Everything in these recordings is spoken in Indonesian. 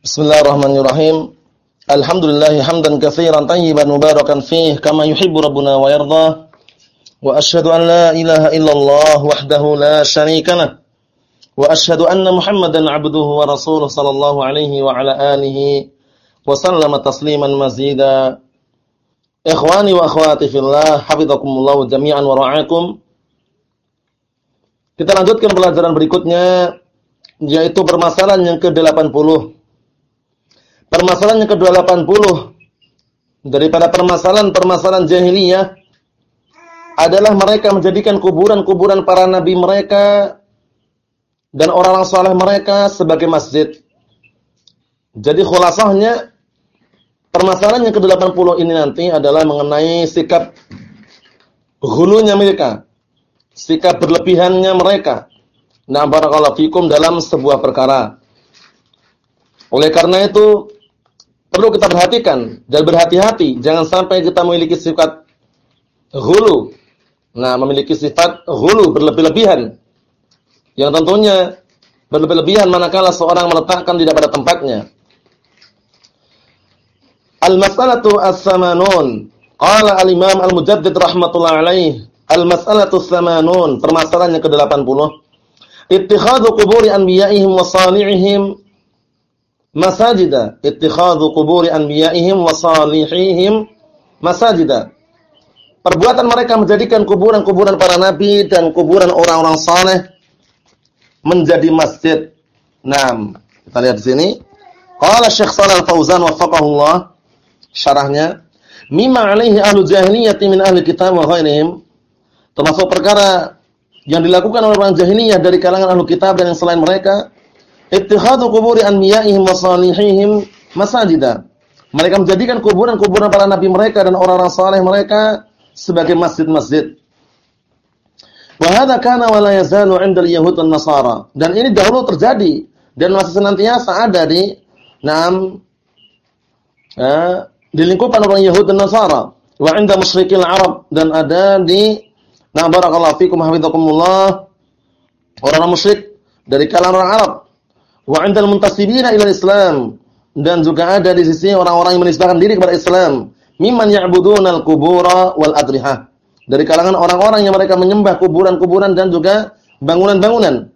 Bismillahirrahmanirrahim. Alhamdulillah hamdan katsiran tayyiban mubarakan fih kama yuhibbu rabbuna wa yarda. Wa asyhadu an la ilaha illallah wahdahu la syarika. Wa asyhadu anna Muhammadan 'abduhu wa rasuluhu sallallahu alaihi wa ala alihi wa sallama tasliman mazida. Ikhwani wa akhwati fillah, hafizakumullah jami'an wa ra'akum. Kita lanjutkan pelajaran berikutnya yaitu permasalahan yang ke-80 permasalahan yang ke-80 daripada permasalahan-permasalahan jahiliyah adalah mereka menjadikan kuburan-kuburan para nabi mereka dan orang-orang saleh mereka sebagai masjid. Jadi khulasahnya permasalahan yang ke-80 ini nanti adalah mengenai sikap hulunya mereka, sikap berlebihannya mereka. Nah, barakallahu fikum dalam sebuah perkara. Oleh karena itu, perlu kita perhatikan dan berhati-hati jangan sampai kita memiliki sifat hulu. Nah, memiliki sifat hulu berlebih-lebihan. Yang tentunya berlebih-lebihan manakala seorang meletakkan tidak pada tempatnya. Al-mas'alatu as-samanun. Qala al-Imam Al-Mujaddid rahimatullah alaih, al-mas'alatu as-samanun, permasalahan yang ke-80. Ittikhadhu quburi anbiya'ihim wa salihihim masajida ittikhadhu quburi anbiya'ihim wa salihihim. Masajida. Perbuatan mereka menjadikan kuburan-kuburan para nabi dan kuburan orang-orang saleh menjadi masjid. Nah kita lihat di sini. Qala Syekh Shalal Fauzan wafaqahullah. Syarahnya mimma alaihi ahlu jahiliyah min ahli kitab wa ghairihim. Termasuk perkara yang dilakukan oleh orang jahiliyah dari kalangan ahlu kitab dan yang selain mereka ittihadu quburi anbiya'ihim wa salihihim masajida. Mereka menjadikan kuburan-kuburan para nabi mereka dan orang-orang saleh mereka sebagai masjid-masjid. Wa hadha kana wa la yazalu 'inda al-yahud wan nasara. Dan ini dahulu terjadi dan masih senantiasa ada di enam eh, di lingkupan orang Yahud dan Nasara. Wa 'inda musyrikil Arab dan ada di na barakallahu fikum hafizakumullah orang-orang musyrik dari kalangan orang Arab wa 'indal muntasibina ila Islam. Dan juga ada di sisi orang-orang yang menisbahkan diri kepada Islam. Mimman ya'budunal qubura wal adrihah. Dari kalangan orang-orang yang mereka menyembah kuburan-kuburan dan juga bangunan-bangunan.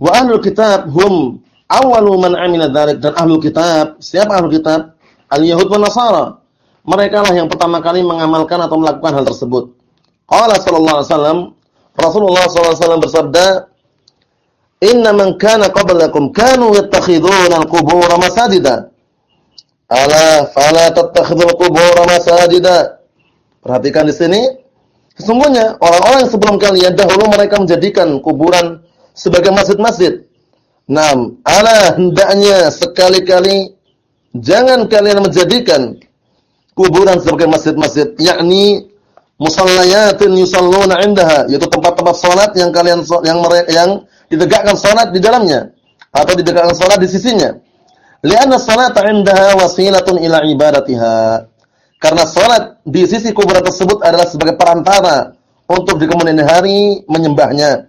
Wa ahlul kitab hum awwalu man 'amila dzalik dan ahlul kitab siapa ahlul kitab? Al-yahud wan nasara. Mereka lah yang pertama kali mengamalkan atau melakukan hal tersebut. Qala sallallahu alaihi wasallam Rasulullah sallallahu alaihi wasallam bersabda Inna man kana qablakum kanu yattakhiduna al-qubur masajida. Ala fala tattakhidul qubur masajida. Perhatikan di sini. Sesungguhnya orang-orang sebelum kalian dahulu mereka menjadikan kuburan sebagai masjid-masjid. Nam, ala hendaknya sekali-kali jangan kalian menjadikan kuburan sebagai masjid-masjid, yakni musallayatin yusalluna indaha, yaitu tempat-tempat salat yang kalian yang yang ditegakkan salat di dalamnya atau ditegakkan salat di sisinya. Lianna salata 'indaha wasilatun ila ibadatiha. Karena salat di sisi kuburan tersebut adalah sebagai perantara untuk di kemudian hari menyembahnya,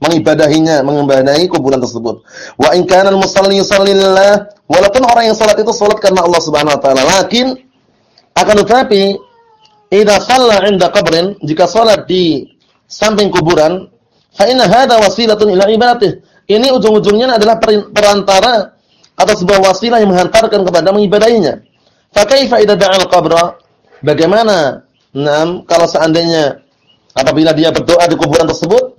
mengibadahinya, mengibadahi kuburan tersebut. Wa in kana al-musalli yusalli lillah, walaupun orang yang salat itu salat karena Allah Subhanahu wa taala, lakin akan tetapi idza shalla 'inda qabrin, jika salat di samping kuburan, Fa inna hadza wasilatun ila ibadatih. Ini ujung-ujungnya adalah perantara atau sebuah wasilah yang menghantarkan kepada mengibadahinya. Fa kaifa idza da'a al-qabra? Bagaimana nam kalau seandainya apabila dia berdoa di kuburan tersebut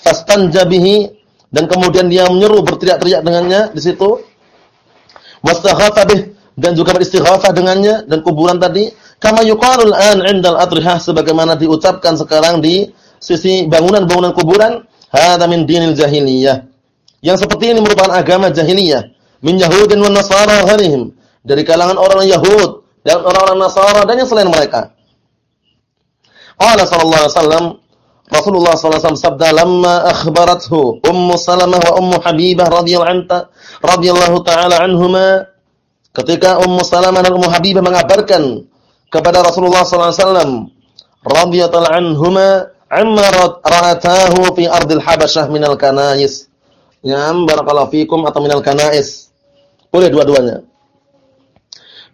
fastanja bihi dan kemudian dia menyeru berteriak-teriak dengannya di situ wastaghatha dan juga beristighatsah dengannya dan kuburan tadi kama yuqalul an 'indal adrihah sebagaimana diucapkan sekarang di sisi bangunan-bangunan kuburan, hadza min dinil jahiliyah. Yang seperti ini merupakan agama jahiliyah, min Yahudin wan Nasara ghairihim, dari kalangan orang Yahud dan orang-orang Nasara dan yang selain mereka. Qala sallallahu alaihi wasallam Rasulullah wasallam sabda lamma akhbarathu Ummu Salamah wa Ummu Habibah radhiyallahu anha radhiyallahu taala anhuma ketika Ummu Salamah dan Ummu Habibah mengabarkan kepada Rasulullah sallallahu alaihi wasallam radhiyallahu anhuma amma ra'atahu fi ardil habasyah minal kanais. Ya, barakallahu fikum atau minal kanais. Boleh dua-duanya.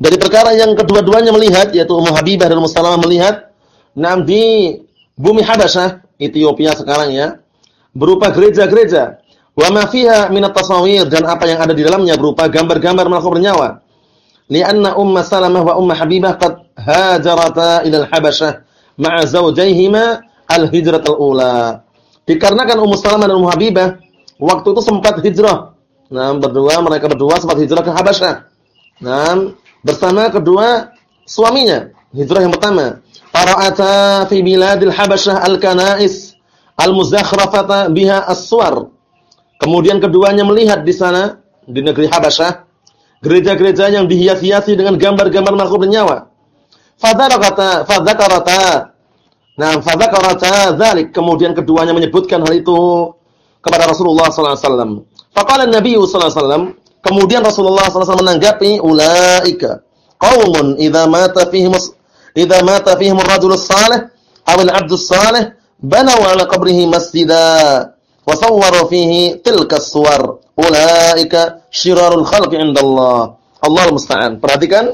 Dari perkara yang kedua-duanya melihat yaitu Ummu Habibah dan Ummu melihat nam di bumi Habasyah, Ethiopia sekarang ya, berupa gereja-gereja. Wa ma fiha min tasawir dan apa yang ada di dalamnya berupa gambar-gambar makhluk bernyawa. Lianna Ummu Salamah wa Ummu Habibah qad hajarata ila al-Habasyah ma'a zawjayhima al-hijrat al-ula. Dikarenakan Ummu Salamah dan Ummu Habibah waktu itu sempat hijrah. Nah, berdua mereka berdua sempat hijrah ke Habasyah. Nah, bersama kedua suaminya. Hijrah yang pertama. Fara'ata fi biladil Habasyah al-kanais al-muzakhrafata biha as-suwar. Kemudian keduanya melihat di sana di negeri Habasyah gereja-gereja yang dihias-hiasi dengan gambar-gambar makhluk bernyawa. Fadzakarata fadzakarata Nah, fadzakarata dzalik. Kemudian keduanya menyebutkan hal itu kepada Rasulullah sallallahu alaihi wasallam. Faqala Nabi sallallahu alaihi wasallam, kemudian Rasulullah sallallahu alaihi wasallam menanggapi ulaika qaumun idza mata fihim idza mata fihim ar-rajulu salih aw al-'abdu salih banaw 'ala qabrihi masjida wa sawwaru fihi tilka as-suwar. Ulaika syirarul khalqi 'inda Allah. Allah musta'an. Perhatikan,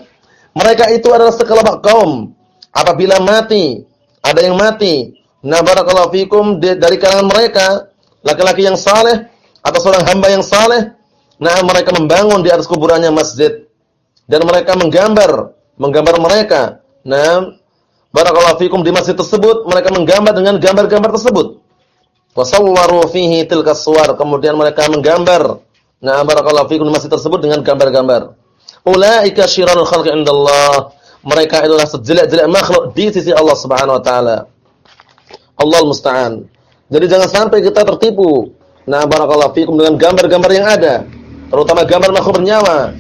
mereka itu adalah sekelompok kaum apabila mati ada yang mati. Nah barakallahu fikum dari kalangan mereka laki-laki yang saleh atau seorang hamba yang saleh, nah mereka membangun di atas kuburannya masjid dan mereka menggambar, menggambar mereka. Nah, barakallahu fikum di masjid tersebut mereka menggambar dengan gambar-gambar tersebut. Wasawwaru fihi tilka suwar, kemudian mereka menggambar. Nah, barakallahu fikum di masjid tersebut dengan gambar-gambar. Ulaika syirarul khalqi indallah mereka adalah sejelek-jelek makhluk di sisi Allah Subhanahu wa taala. Allah musta'an. Jadi jangan sampai kita tertipu. Nah, barakallahu fikum dengan gambar-gambar yang ada, terutama gambar makhluk bernyawa.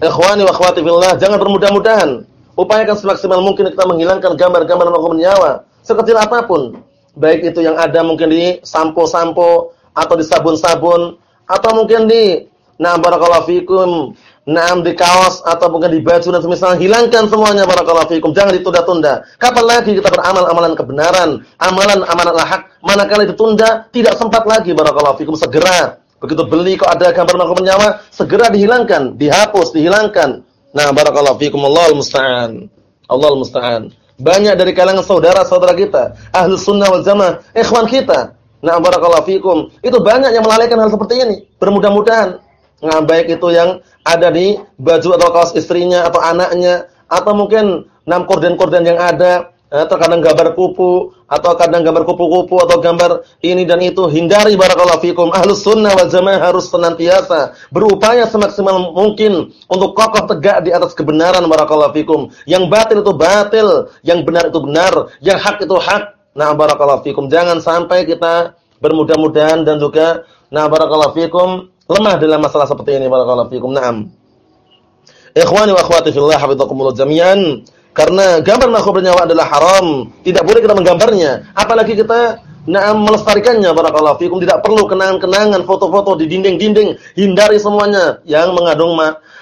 Ikhwani wa akhwati fillah, jangan bermudah-mudahan. Upayakan semaksimal mungkin kita menghilangkan gambar-gambar makhluk bernyawa, sekecil apa pun. Baik itu yang ada mungkin di sampo-sampo atau di sabun-sabun atau mungkin di nah barakallahu fikum Naam di kaos atau bukan di baju dan semisal hilangkan semuanya barakallahu fikum. Jangan ditunda-tunda. Kapan lagi kita beramal amalan kebenaran, amalan amalan hak, manakala ditunda tidak sempat lagi barakallahu fikum segera. Begitu beli kok ada gambar makhluk nyawa, segera dihilangkan, dihapus, dihilangkan. Nah, barakallahu fikum Allahul musta'an. Allahul musta'an. Banyak dari kalangan saudara-saudara kita, ahli sunnah wal jamaah, ikhwan kita. Nah, barakallahu fikum. Itu banyak yang melalaikan hal seperti ini. Bermudah-mudahan Nah, baik itu yang ada di baju atau kaos istrinya atau anaknya atau mungkin enam korden-korden yang ada eh, atau kadang gambar kupu atau kadang gambar kupu-kupu atau gambar ini dan itu hindari barakallahu fikum. Ahlus sunnah wal jamaah harus senantiasa berupaya semaksimal mungkin untuk kokoh tegak di atas kebenaran barakallahu fikum. Yang batil itu batil yang benar itu benar yang hak itu hak. Nah barakallahu fikum. Jangan sampai kita bermudah-mudahan dan juga nah barakallahu fikum lemah dalam masalah seperti ini barakallahu fikum. Naam. Ikhwani wa akhwati fillah hafizakumullah jami'an. Karena gambar makhluk bernyawa adalah haram, tidak boleh kita menggambarnya, apalagi kita naam melestarikannya barakallahu fikum. Tidak perlu kenangan-kenangan, foto-foto di dinding-dinding, hindari semuanya yang mengandung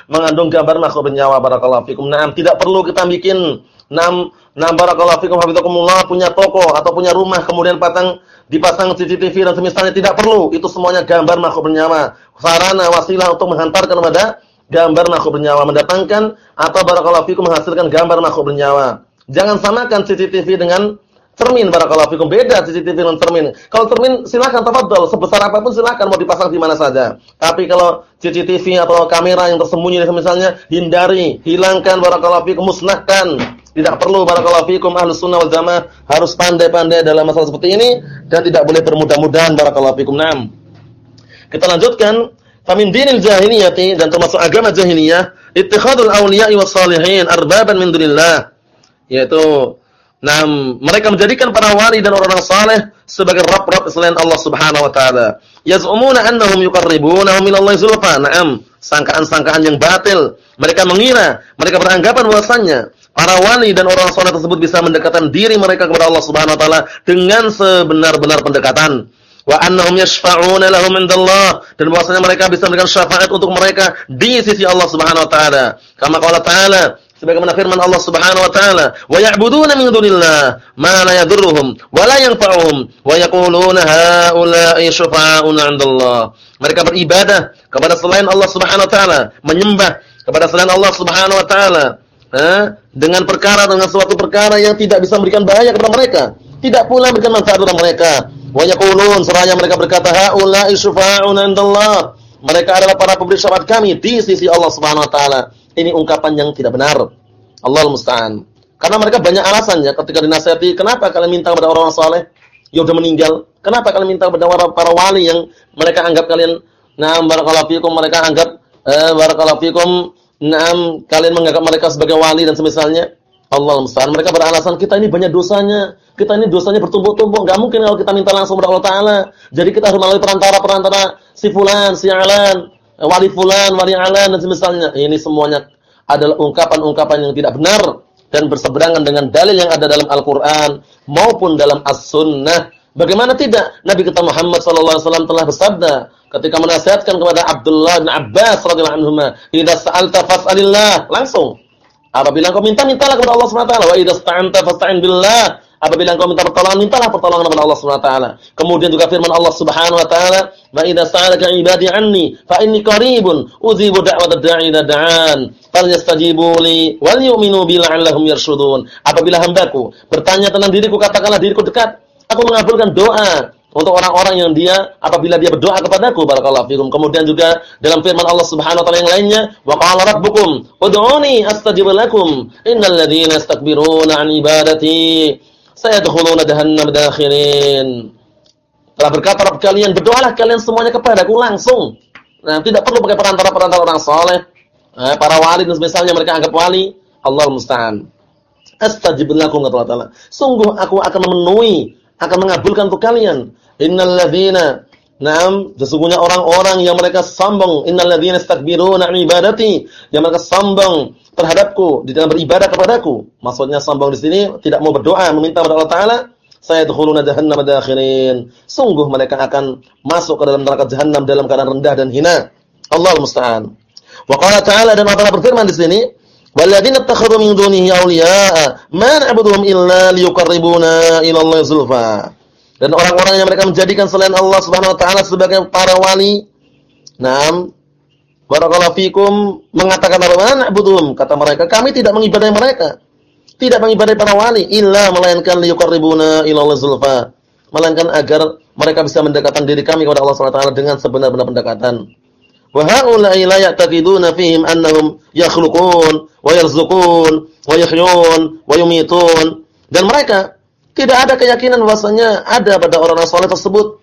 mengandung gambar makhluk bernyawa barakallahu fikum. Naam, tidak perlu kita bikin Nam, nam barakallahu fikum hafizakumullah punya toko atau punya rumah kemudian pasang dipasang CCTV dan semisalnya tidak perlu. Itu semuanya gambar makhluk bernyawa. Sarana wasilah untuk menghantarkan kepada gambar makhluk bernyawa, mendatangkan atau barakallahu fikum menghasilkan gambar makhluk bernyawa. Jangan samakan CCTV dengan cermin barakallahu fikum beda CCTV dengan cermin. Kalau cermin silakan tafadhol sebesar apa pun silakan mau dipasang di mana saja. Tapi kalau CCTV atau kamera yang tersembunyi misalnya hindari, hilangkan barakallahu fikum musnahkan. Tidak perlu barakallahu fikum ahlus sunnah wal jamaah harus pandai-pandai dalam masalah seperti ini dan tidak boleh bermudah-mudahan barakallahu fikum. Naam. Kita lanjutkan famin dinil jahiliyati dan termasuk agama jahiliyah ittikhadul awliya'i was salihin arbaban min dunillah yaitu nah mereka menjadikan para wali dan orang-orang saleh sebagai rabb-rabb selain Allah Subhanahu wa taala yaz'umuna annahum yuqarribunahum ila Allah zulfa na'am sangkaan-sangkaan yang batil mereka mengira mereka beranggapan bahwasannya para wali dan orang soleh tersebut bisa mendekatkan diri mereka kepada Allah Subhanahu wa taala dengan sebenar-benar pendekatan. Wa annahum yashfa'una lahum indallah dan bahwasanya mereka bisa memberikan syafaat untuk mereka di sisi Allah Subhanahu wa taala. Kama qala ta'ala Sebagaimana firman Allah Subhanahu wa taala, "Wa ya'buduna min dunillah ma la yadurruhum wa la yanfa'uhum wa yaquluna haula'i syufa'auna 'indallah." Mereka beribadah kepada selain Allah Subhanahu wa taala, menyembah kepada selain Allah Subhanahu wa taala, dengan perkara dengan suatu perkara yang tidak bisa memberikan bahaya kepada mereka, tidak pula memberikan manfaat kepada mereka. Wa yaqulun seraya mereka berkata, "Haula'i syufa'auna 'indallah." Mereka adalah para pemberi syafaat kami di sisi Allah Subhanahu wa taala. Ini ungkapan yang tidak benar. Allah musta'an. Karena mereka banyak alasan ya ketika dinasihati, kenapa kalian minta kepada orang-orang saleh yang sudah meninggal? Kenapa kalian minta kepada para wali yang mereka anggap kalian nah barakallahu fikum mereka anggap eh, barakallahu fikum nah kalian menganggap mereka sebagai wali dan semisalnya? Allah musta'an. Mereka beralasan kita ini banyak dosanya. Kita ini dosanya bertumpuk-tumpuk. Enggak mungkin kalau kita minta langsung kepada Allah taala. Jadi kita harus melalui perantara-perantara si fulan, si alan, wali fulan, wali alan dan semisalnya. Ini semuanya adalah ungkapan-ungkapan yang tidak benar dan berseberangan dengan dalil yang ada dalam Al-Qur'an maupun dalam As-Sunnah. Bagaimana tidak? Nabi kita Muhammad sallallahu alaihi telah bersabda ketika menasihatkan kepada Abdullah bin Abbas radhiyallahu anhuma, "Idza sa'alta fas'alillah." Langsung. Apabila engkau minta, mintalah kepada Allah Subhanahu wa taala. Wa idza sta'anta fasta'in billah. Apabila engkau minta pertolongan, mintalah pertolongan kepada Allah Subhanahu wa taala. Kemudian juga firman Allah Subhanahu wa taala, "Wa idza sa'alaka 'ibadi 'anni fa inni qaribun udzibu da'watad da'i idza da'an." Falyastajibu li wal yu'minu bi la'allahum yarshudun. Apabila hambaku bertanya tentang diriku, katakanlah diriku dekat. Aku mengabulkan doa untuk orang-orang yang dia apabila dia berdoa kepadaku barakallahu fikum kemudian juga dalam firman Allah Subhanahu wa taala yang lainnya wa qala rabbukum ud'uni astajib lakum innal ladzina yastakbiruna an ibadati sayadkhuluna jahannam dakhirin. Telah berkata Rabb kalian, berdoalah kalian semuanya kepadaku langsung. Nah, tidak perlu pakai perantara-perantara orang soleh. Nah, para wali dan misalnya mereka anggap wali, Allah musta'an. Astajib lakum kata Allah Ta'ala. Sungguh aku akan memenuhi, akan mengabulkan untuk kalian. Innal ladzina Naam, sesungguhnya orang-orang yang mereka sombong, innal ladzina istakbiruna an ibadati, yang mereka sombong terhadapku di dalam beribadah kepadaku. Maksudnya sombong di sini tidak mau berdoa meminta kepada Allah taala, saya sayadkhuluna jahannam dakhirin. Sungguh mereka akan masuk ke dalam neraka jahannam dalam keadaan rendah dan hina. Allah musta'an. Wa qala ta'ala dan Allah berfirman di sini, "Walladzina ittakhadhu min dunihi awliya'a ma na'buduhum illa ila Allah zulfa." Dan orang-orang yang mereka menjadikan selain Allah Subhanahu wa taala sebagai para wali, Naam, Barakallahu fikum mengatakan apa? Na'buduhum kata mereka, kami tidak mengibadahi mereka. Tidak mengibadahi para wali illa melainkan liyuqarribuna ila Allah zulfa. Melainkan agar mereka bisa mendekatkan diri kami kepada Allah Subhanahu wa taala dengan sebenar-benar pendekatan. Wa haula'i la ya'taqiduna fihim annahum yakhluqun wa yarzuqun wa yuhyun wa yumitun. Dan mereka tidak ada keyakinan bahwasanya ada pada orang-orang saleh tersebut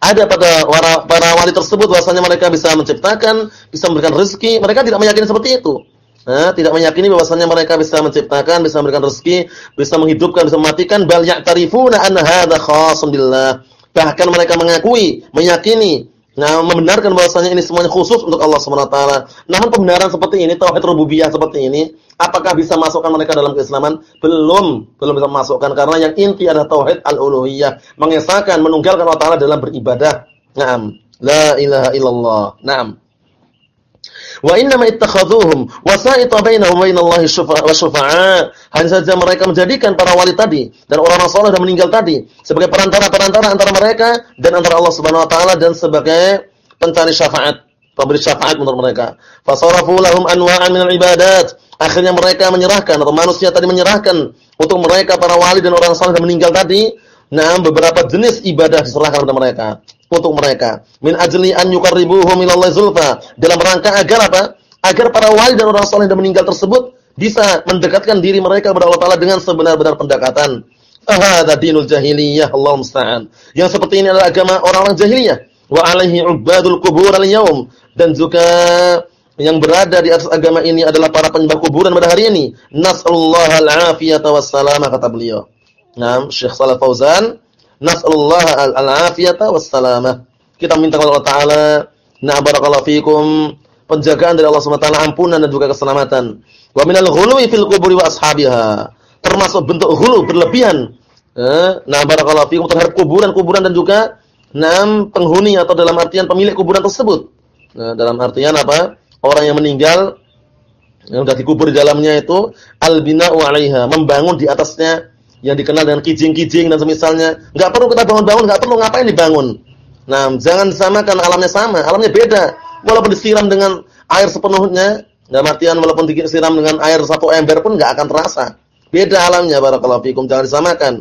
ada pada para wali tersebut bahwasanya mereka bisa menciptakan, bisa memberikan rezeki, mereka tidak meyakini seperti itu. Nah, tidak meyakini bahwasanya mereka bisa menciptakan, bisa memberikan rezeki, bisa menghidupkan, bisa mematikan, bal ya'tarifuna anna hadza khasun billah. Bahkan mereka mengakui, meyakini, nah membenarkan bahwasanya ini semuanya khusus untuk Allah Subhanahu wa taala. Namun pembenaran seperti ini, tauhid rububiyah seperti ini, Apakah bisa masukkan mereka dalam keislaman? Belum, belum bisa masukkan karena yang inti adalah tauhid al-uluhiyah, mengesahkan, menunggalkan Allah Taala dalam beribadah. Naam, la ilaha illallah. Naam. Wa inna ma ittakhadhuhum wasa'ita bainahum wa bainallahi syufa'a. Hanya saja mereka menjadikan para wali tadi dan orang-orang saleh dan meninggal tadi sebagai perantara-perantara antara mereka dan antara Allah Subhanahu wa taala dan sebagai pencari syafaat, pemberi syafaat untuk mereka. Fasarafu lahum anwa'an minal ibadat Akhirnya mereka menyerahkan atau manusia tadi menyerahkan untuk mereka para wali dan orang saleh yang meninggal tadi, nah beberapa jenis ibadah diserahkan kepada mereka untuk mereka. Min ajli an yuqarribuhum ila Allah zulfa. Dalam rangka agar apa? Agar para wali dan orang saleh yang meninggal tersebut bisa mendekatkan diri mereka kepada Allah Taala dengan sebenar-benar pendekatan. Ahada dinul jahiliyah Allah musta'an. Yang seperti ini adalah agama orang-orang jahiliyah. Wa alaihi ubadul kubur al-yaum dan juga yang berada di atas agama ini adalah para penyembah kuburan pada hari ini. Nas'alullah al-afiyata wassalamah kata beliau. Nah, Syekh Shalal Fauzan, nas'alullah al-afiyata wassalamah. Kita minta kepada Allah Taala, na fikum, penjagaan dari Allah Subhanahu wa taala, ampunan dan juga keselamatan. Wa minal ghuluwi fil quburi wa ashabiha. Termasuk bentuk ghulu berlebihan. Nah barakallahu fikum terhadap kuburan-kuburan dan juga enam penghuni atau dalam artian pemilik kuburan tersebut. Nah, dalam artian apa? orang yang meninggal Yang sudah dikubur di dalamnya itu al-bina'u 'alaiha, membangun di atasnya yang dikenal dengan kijing-kijing dan semisalnya. Enggak perlu kita bangun-bangun, enggak perlu ngapain dibangun. Nah, jangan samakan alamnya sama, alamnya beda. Walaupun disiram dengan air sepenuhnya, enggak matian walaupun disiram dengan air satu ember pun enggak akan terasa. Beda alamnya barakallahu fikum, jangan disamakan.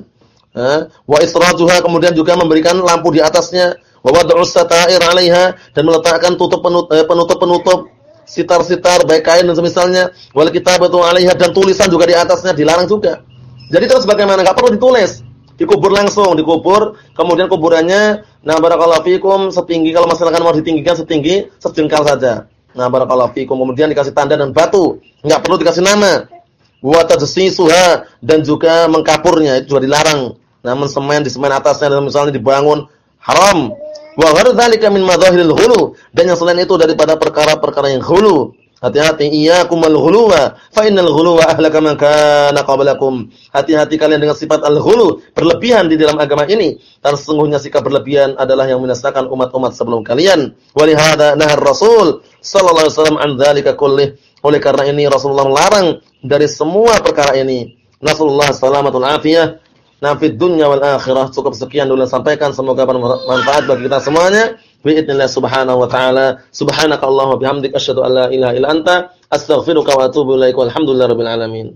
Wa israjuha kemudian juga memberikan lampu di atasnya, wa wad'us satair 'alaiha dan meletakkan tutup eh, penutup-penutup sitar-sitar baik kain dan semisalnya, wal kitabatu 'alaiha dan tulisan juga di atasnya dilarang juga. Jadi terus bagaimana? Enggak perlu ditulis. Dikubur langsung, dikubur, kemudian kuburannya nah barakallahu fikum setinggi kalau masalahkan mau ditinggikan setinggi sejengkal saja. Nah barakallahu fikum kemudian dikasih tanda dan batu, enggak perlu dikasih nama. Wa suha dan juga mengkapurnya itu juga dilarang. Namun semen di semen atasnya dan misalnya dibangun haram. Wa ghairu dzalika min madahiril hulu dan yang selain itu daripada perkara-perkara yang hulu. Hati-hati iyyakum al-ghuluwa fa innal ghuluwa ahlaka man kana qablakum. Hati-hati kalian dengan sifat al-ghulu, berlebihan di dalam agama ini. Karena sesungguhnya sikap berlebihan adalah yang membinasakan umat-umat sebelum kalian. Walihada nahar Rasul sallallahu alaihi wasallam an dzalika. Oleh karena ini Rasulullah melarang dari semua perkara ini. Nasallallahu salamatul afiyah. Nafid dunya wal akhirah. Cukup sekian dulu sampaikan semoga bermanfaat bagi kita semuanya. Biidznillah subhanahu wa ta'ala. Subhanaka Allahumma bihamdik asyhadu an la ilaha illa anta astaghfiruka wa atubu ilaik. Walhamdulillahirabbil alamin.